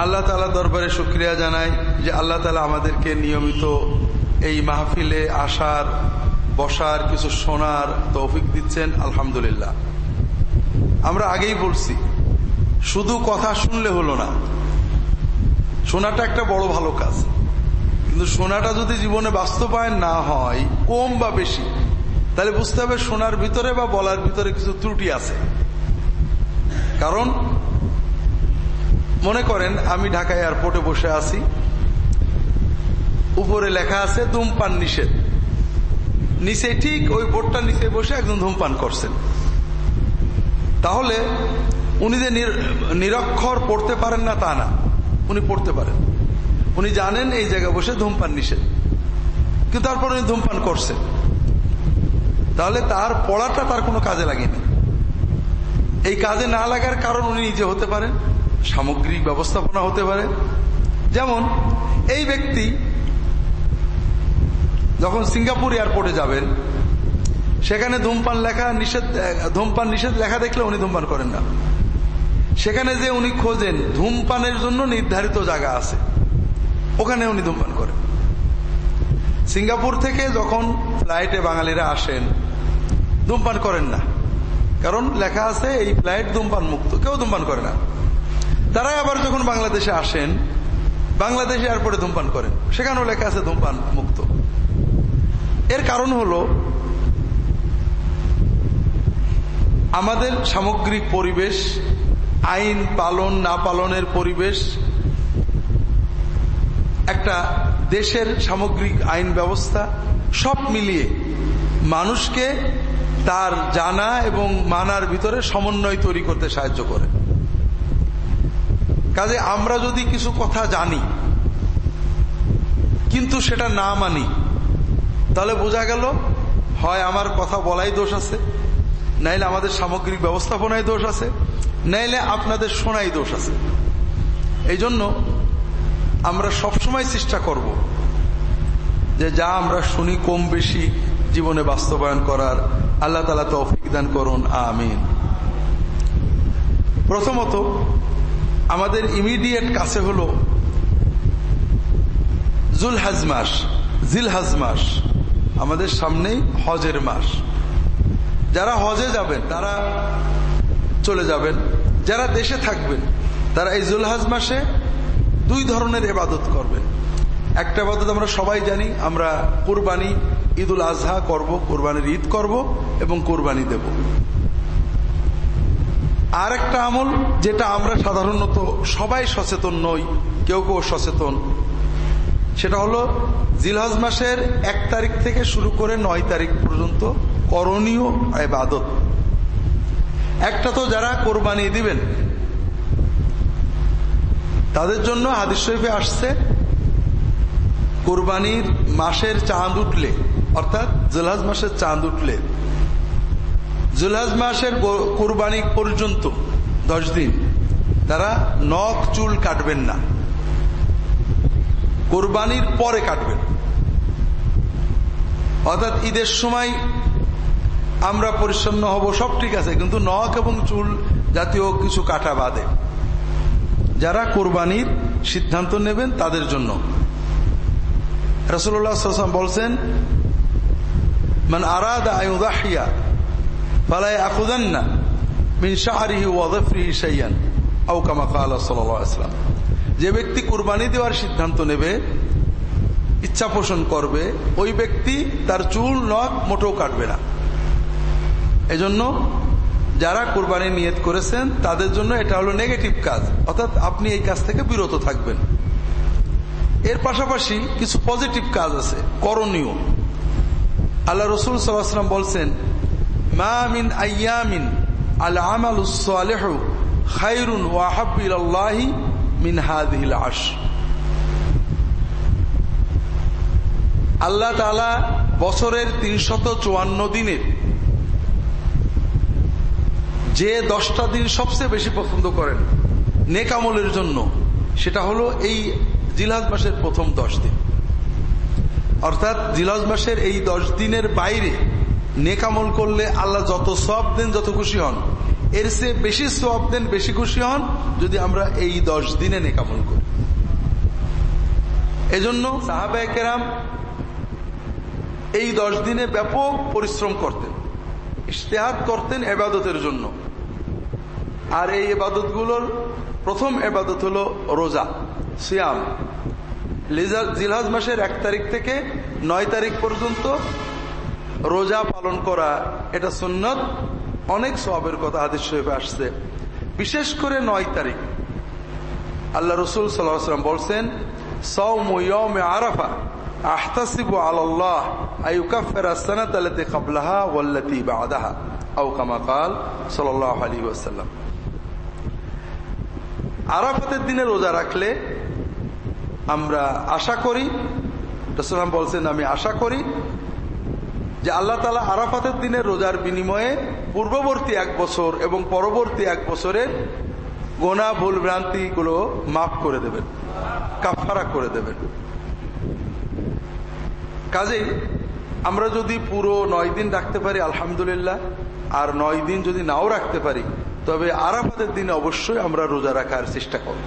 আল্লাহ তালা দরবারে শুক্রিয়া জানাই যে আল্লাহ তালা আমাদেরকে নিয়মিত এই মাহফিলে আসার, বসার, কিছু শোনার তৌফিক দিচ্ছেন, আলহামদুলিল্লাহ। আমরা আগেই বলছি, শুধু কথা শুনলে হলো না। শোনাটা একটা বড় ভালো কাজ। কিন্তু শোনাটা যদি জীবনে বাস্তবায়ন না হয়, কম বা বেশি, তাহলে বুঝতে হবে শোনার ভিতরে বা বলার ভিতরে কিছু ত্রুটি আছে। কারণ মনে করেন, আমি ঢাকা এয়ারপোর্টে বসে আছি। উপরে লেখা আছে, ধূমপান নিষেধ। নিচে ঠিক ওই বোর্ডটা নিচে বসে একজন ধূমপান করছেন। তাহলে উনি যে নিরক্ষর পড়তে পারেন না তা না। উনি পড়তে পারেন। উনি জানেন এই জায়গায় বসে ধূমপান নিষেধ। কিন্তু তারপর উনি ধূমপান করছেন। তাহলে তার পড়াটা তার কোনো কাজে লাগেনি। এই কাজে না লাগার কারণ উনি নিজে হতে পারেন। সামগ্রিক ব্যবস্থাপনা হতে পারে। যেমন, এই ব্যক্তি যখন সিঙ্গাপুর এয়ারপোর্টে যাবেন, সেখানে ধূমপান লেখা নিষেধ, ধূমপান নিষেধ লেখা দেখলে উনি ধূমপান করেন না। সেখানে যে উনি খোঁজেন, ধূমপানের জন্য নির্ধারিত জায়গা আছে। ওখানে উনি ধূমপান করেন। সিঙ্গাপুর থেকে যখন ফ্লাইটে বাঙালিরা আসেন, ধূমপান করেন না। কারণ লেখা আছে, এই ফ্লাইট ধূমপান মুক্ত কেউ ধূমপান করে না। তারাই আবার যখন বাংলাদেশে আসেন, বাংলাদেশে এয়ারপোর্টে ধূমপান করেন। সেখানেও লেখা আছে ধূমপান মুক্ত। এর কারণ হল, আমাদের সামগ্রিক পরিবেশ, আইন পালন, না পালনের পরিবেশ, একটা দেশের সামগ্রিক আইন ব্যবস্থা, সব মিলিয়ে মানুষকে তার জানা এবং মানার ভিতরে সমন্বয় তৈরি করতে সাহায্য করে। কাজে আমরা যদি কিছু কথা জানি, কিন্তু সেটা না মানি, তাহলে বোঝা গেল, হয় আমার কথা বলাই দোষ আছে, নাইলে আমাদের সামগ্রিক ব্যবস্থাপনায় দোষ আছে, নাইলে আপনাদের শোনাই দোষ আছে। এই জন্য আমরা সবসময় চেষ্টা করব যে যা আমরা শুনি কম বেশি জীবনে বাস্তবায়ন করার। আল্লাহ তালা তৌফিক দান করুন, আমিন। প্রথমত আমাদের ইমিডিয়েট কাছে হল জুল মাস জিল হাজ মাস, আমাদের সামনেই হজের মাস। যারা হজে যাবেন, তারা চলে যাবেন, যারা দেশে থাকবেন, তারা এই জুলহাজ মাসে দুই ধরনের এবাদত করবেন। একটা এবাদত আমরা সবাই জানি, আমরা কোরবানি ঈদুল আজহা করব, কোরবানির ঈদ করব এবং কোরবানি দেব। আর একটা আমল যেটা আমরা সাধারণত সবাই সচেতন নই, কেউ কেউ সচেতন। সেটা হলো জিলহজ মাসের এক তারিখ থেকে শুরু করে নয় তারিখ পর্যন্ত করণীয় এবাদত একটা তো যারা কোরবানি দিবেন, তাদের জন্য হাদিস শরীফে আসছে, কোরবানির মাসের চাঁদ উঠলে, অর্থাৎ জুলহাজ মাসের চাঁদ উঠলে জুলহাজ মাসের কোরবানি পর্যন্ত, দশ দিন, তারা নখ, চুল কাটবেন না। কোরবানির পরে কাটবেন। অর্থাৎ ঈদের সময় আমরা পরিচ্ছন্ন হব, সব ঠিক আছে, কিন্তু নখ এবং চুল জাতীয় কিছু কাটা বাদে। যারা কোরবানির সিদ্ধান্ত নেবেন তাদের জন্য। রসুল্লাহ বলছেন, মান আরাদ আয়ুদাহিয়া যে ব্যক্তি কুরবানি দেওয়ার সিদ্ধান্ত নেবে, ইচ্ছা পোষণ করবে, ওই ব্যক্তি তার চুল, নখ মোটেও কাটবে না। এজন্য যারা কোরবানি নিয়ত করেছেন, তাদের জন্য এটা হলো নেগেটিভ কাজ। অর্থাৎ আপনি এই কাজ থেকে বিরত থাকবেন। এর পাশাপাশি কিছু পজিটিভ কাজ আছে, করণীয়। আল্লাহ রসুল সাল্লাম বলছেন মা মিন আয়ামিন আল আমালুসালেহ খাইরুন ওয়াহাবিল আল্লাহি মিন হাদিল আশ আল্লাহ তালা বছরের তিনশত চুয়ান্ন দিনের যে দশটা দিন সবচেয়ে বেশি পছন্দ করেন নেকামলের জন্য, সেটা হলো এই জিলাজ মাসের প্রথম দশ দিন। অর্থাৎ জিলাজ মাসের এই দশ দিনের বাইরে নেকামল করলে আল্লাহ যত সব দিন, যত খুশি হন। এর চেয়ে বেশি সব দেন, বেশি খুশি হন যদি আমরা এই দশ দিনে নেকামল করি। এজন্য সাহাবায় কেরাম এই দশ দিনে ব্যাপক পরিশ্রম করতেন, ইশতেহাদ করতেন এবাদতের জন্য। আর এই এবাদতগুলোর প্রথম এবাদত হল রোজা, সিয়াম। জিলহাজ মাসের এক তারিখ থেকে নয় তারিখ পর্যন্ত রোজা পালন করা, এটা সুন্নত, অনেক সবের কথা হাদিস শরীফে আসছে। বিশেষ করে নয় তারিখ। আল্লাহ রসুল সাল্লাম বলছেন আরাফা, আহতাসিবু আল্লাহ বাদাহা আউ আরাফাতের দিনে রোজা রাখলে আমরা আশা করি বলছেন, আমি আশা করি যে আল্লাহ তালা আরাফাতের দিনের রোজার বিনিময়ে পূর্ববর্তী এক বছর এবং পরবর্তী এক বছরের গোনা ভুল ভ্রান্তিগুলো মাফ করে দেবেন কাফারা করে দেবেন। কাজেই আমরা যদি পুরো নয় দিন রাখতে পারি, আলহামদুলিল্লাহ, আর নয় দিন যদি নাও রাখতে পারি, তবে আরাফাতের দিনে অবশ্যই আমরা রোজা রাখার চেষ্টা করব।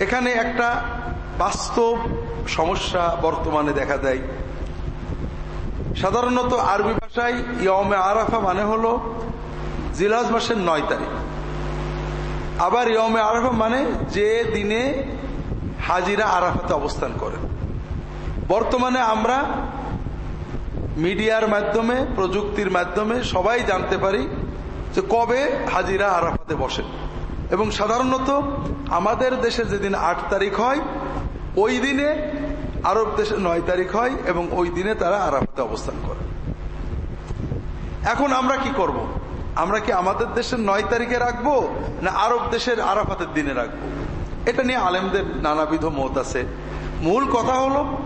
এখানে একটা বাস্তব সমস্যা বর্তমানে দেখা দেয়। সাধারণত আরবি ভাষায় ইয়মে আরাফা মানে হল জিলাজ মাসের নয় তারিখ। আবার ইয়মে আরাফা মানে যে দিনে হাজিরা আরাফাতে অবস্থান করে। বর্তমানে আমরা মিডিয়ার মাধ্যমে, প্রযুক্তির মাধ্যমে সবাই জানতে পারি যে কবে হাজিরা আরাফাতে বসে। এবং সাধারণত আমাদের দেশে যেদিন আট তারিখ হয়, ওই দিনে আরব দেশে নয় তারিখ হয় এবং ওই দিনে তারা আরাফাতে অবস্থান করে। এখন আমরা কি করব। আমরা কি আমাদের দেশের নয় তারিখে রাখব না আরব দেশের আরাফাতের দিনে রাখব? এটা নিয়ে আলেমদের নানাবিধ মত আছে। মূল কথা হলো,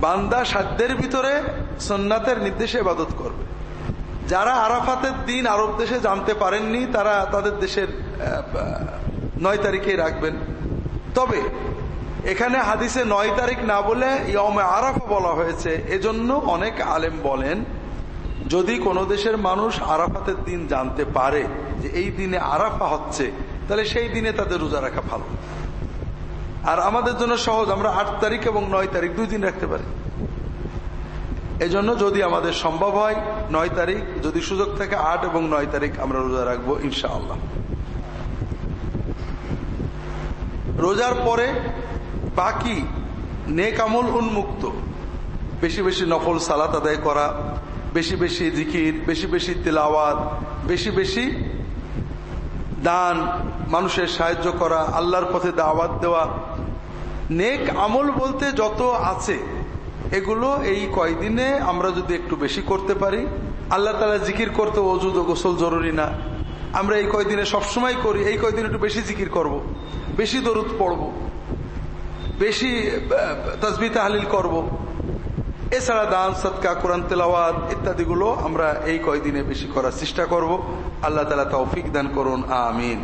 বান্দা সাধ্যের ভিতরে সন্ন্যাতের নির্দেশে ইবাদত করবে। যারা আরাফাতের দিন আরব দেশে জানতে পারেননি, তারা তাদের দেশের নয় তারিখে রাখবেন। তবে এখানে হাদিসে নয় তারিখ না বলে ইয়মে আরাফা বলা হয়েছে। এজন্য অনেক আলেম বলেন, যদি কোনো দেশের মানুষ আরাফাতের দিন জানতে পারে যে এই দিনে আরাফা হচ্ছে, তাহলে সেই দিনে তাদের রোজা রাখা ভালো। আর আমাদের জন্য সহজ, আমরা আট তারিখ এবং নয় তারিখ দুই দিন রাখতে পারি। এজন্য যদি আমাদের সম্ভব হয়, নয় তারিখ যদি সুযোগ থাকে, আট এবং নয় তারিখ আমরা রোজা রাখব ইনশাআল্লাহ। রোজার পরে বাকি নেক আমল উন্মুক্ত। বেশি বেশি নফল সালাত আদায় করা, বেশি বেশি জিকির, বেশি বেশি তেলাওয়াত, বেশি বেশি দান, মানুষের সাহায্য করা, আল্লাহর পথে দাওয়াত দেওয়া। নেক আমল বলতে যত আছে, এগুলো এই কয়দিনে আমরা যদি একটু বেশি করতে পারি, আল্লাহ তালা জিকির করতে অজুদ গোসল জরুরি না। আমরা এই কয়দিনে সবসময় করি, এই কয়দিন একটু বেশি জিকির করব। বেশি দরুদ পড়ব। বেশি তসবি তাহলিল করব। এছাড়া দান, সৎকা, কোরআন তেলাওয়াত ইত্যাদিগুলো আমরা এই কয়দিনে বেশি করার চেষ্টা করব আল্লাহ তালা তৌফিক দান করুন, আমিন